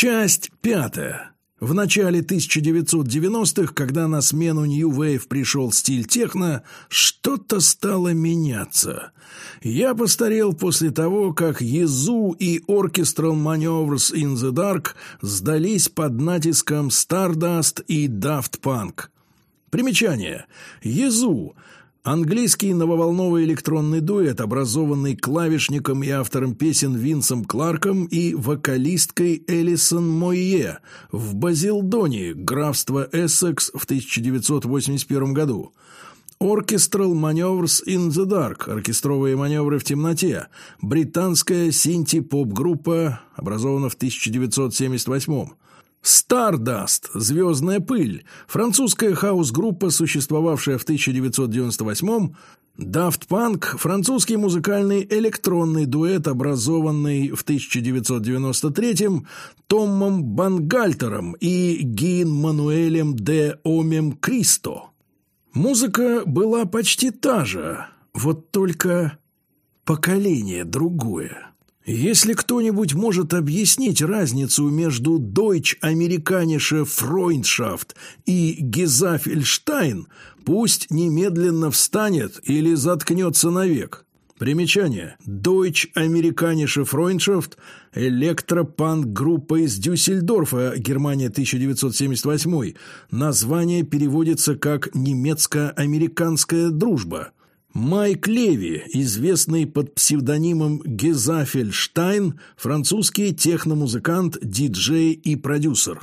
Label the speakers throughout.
Speaker 1: Часть пятая. В начале 1990-х, когда на смену New Wave пришел стиль техно, что-то стало меняться. Я постарел после того, как Езу и Orchestral Maneuvers in the Dark сдались под натиском Stardust и Daft Punk. Примечание. Езу Английский нововолновый электронный дуэт, образованный клавишником и автором песен Винсом Кларком и вокалисткой Элисон Мойе в Базилдоне, графство Эссекс в 1981 году. Orchestral Maneuvers in the Dark, оркестровые маневры в темноте, британская синти-поп-группа, образована в 1978 Stardust, «Звездная пыль», французская хаос-группа, существовавшая в 1998-м, Daft Punk – французский музыкальный электронный дуэт, образованный в 1993-м Томом Бангальтером и Гин Мануэлем де Омем Кристо. Музыка была почти та же, вот только поколение другое. Если кто-нибудь может объяснить разницу между Deutsch-Amerikanische Freundschaft и Гезафельштайн, пусть немедленно встанет или заткнется навек. Примечание. Deutsch-Amerikanische Freundschaft – электропанк-группа из Дюссельдорфа, Германия, 1978. Название переводится как «немецко-американская дружба». Майк Леви, известный под псевдонимом Гезафельштайн, французский техномузыкант, диджей и продюсер.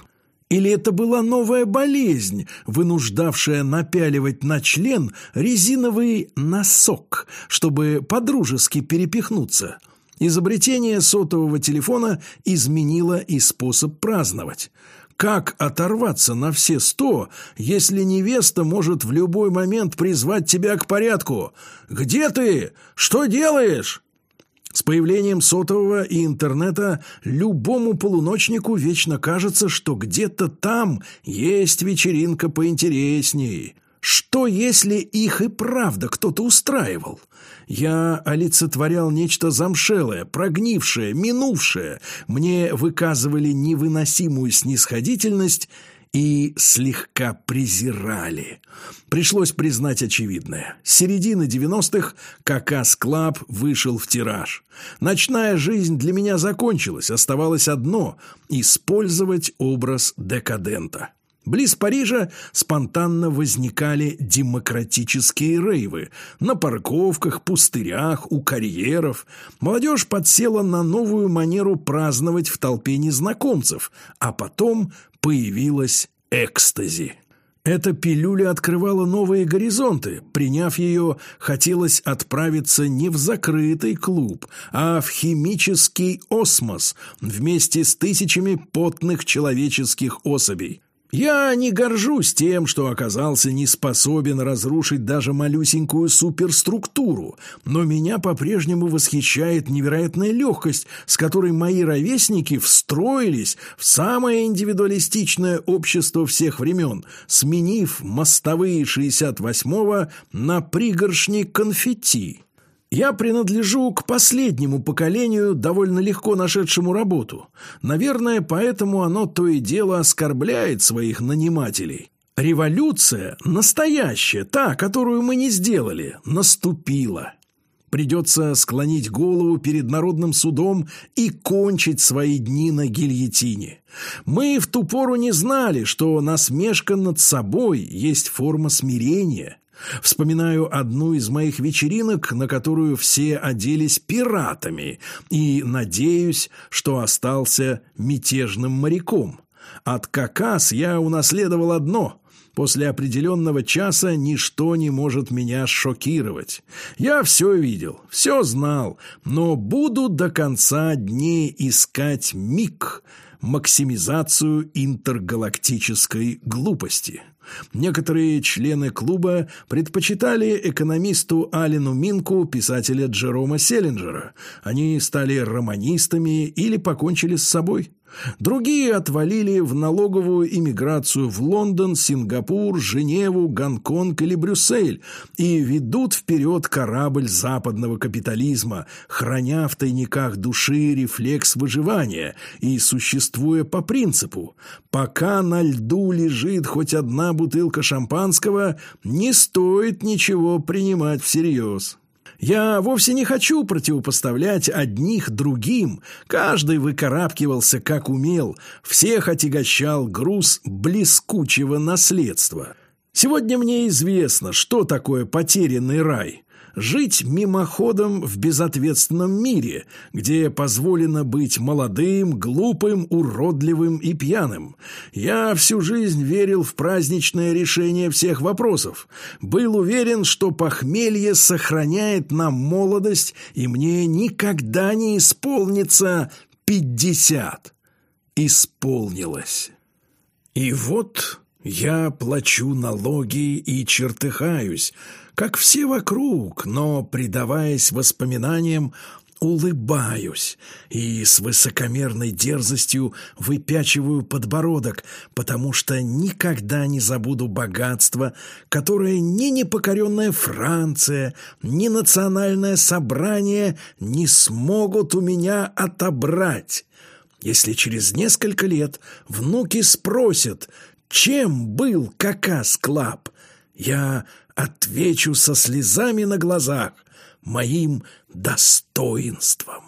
Speaker 1: Или это была новая болезнь, вынуждавшая напяливать на член резиновый носок, чтобы подружески перепихнуться? Изобретение сотового телефона изменило и способ праздновать. Как оторваться на все сто, если невеста может в любой момент призвать тебя к порядку? Где ты? Что делаешь? С появлением сотового и интернета любому полуночнику вечно кажется, что где-то там есть вечеринка поинтересней. Что, если их и правда кто-то устраивал? Я олицетворял нечто замшелое, прогнившее, минувшее. Мне выказывали невыносимую снисходительность и слегка презирали. Пришлось признать очевидное. С середины 90-х Caca's Club вышел в тираж. Ночная жизнь для меня закончилась, оставалось одно – использовать образ декадента. Близ Парижа спонтанно возникали демократические рейвы. На парковках, пустырях, у карьеров. Молодежь подсела на новую манеру праздновать в толпе незнакомцев, а потом появилась экстази. Эта пилюля открывала новые горизонты. Приняв ее, хотелось отправиться не в закрытый клуб, а в химический осмос вместе с тысячами потных человеческих особей. Я не горжусь тем, что оказался не способен разрушить даже малюсенькую суперструктуру, но меня по-прежнему восхищает невероятная легкость, с которой мои ровесники встроились в самое индивидуалистичное общество всех времен, сменив мостовые 68-го на пригоршни конфетти. Я принадлежу к последнему поколению, довольно легко нашедшему работу. Наверное, поэтому оно то и дело оскорбляет своих нанимателей. Революция, настоящая, та, которую мы не сделали, наступила. Придется склонить голову перед народным судом и кончить свои дни на гильотине. Мы в ту пору не знали, что насмешка над собой есть форма смирения – Вспоминаю одну из моих вечеринок, на которую все оделись пиратами, и надеюсь, что остался мятежным моряком. От Какас я унаследовал одно – После определенного часа ничто не может меня шокировать. Я все видел, все знал, но буду до конца дней искать миг, максимизацию интергалактической глупости. Некоторые члены клуба предпочитали экономисту Алину Минку писателя Джерома Селлинджера. Они стали романистами или покончили с собой. Другие отвалили в налоговую иммиграцию в Лондон, Сингапур, Женеву, Гонконг или Брюссель и ведут вперед корабль западного капитализма, храня в тайниках души рефлекс выживания и существуя по принципу «пока на льду лежит хоть одна бутылка шампанского, не стоит ничего принимать всерьез». Я вовсе не хочу противопоставлять одних другим. Каждый выкарабкивался как умел, всех отягощал груз блескучего наследства. Сегодня мне известно, что такое потерянный рай жить мимоходом в безответственном мире, где позволено быть молодым, глупым, уродливым и пьяным. Я всю жизнь верил в праздничное решение всех вопросов. Был уверен, что похмелье сохраняет нам молодость, и мне никогда не исполнится пятьдесят. Исполнилось. И вот я плачу налоги и чертыхаюсь, как все вокруг, но, предаваясь воспоминаниям, улыбаюсь и с высокомерной дерзостью выпячиваю подбородок, потому что никогда не забуду богатство, которое ни непокоренная Франция, ни национальное собрание не смогут у меня отобрать. Если через несколько лет внуки спросят, чем был Caca's Club, я отвечу со слезами на глазах моим достоинством.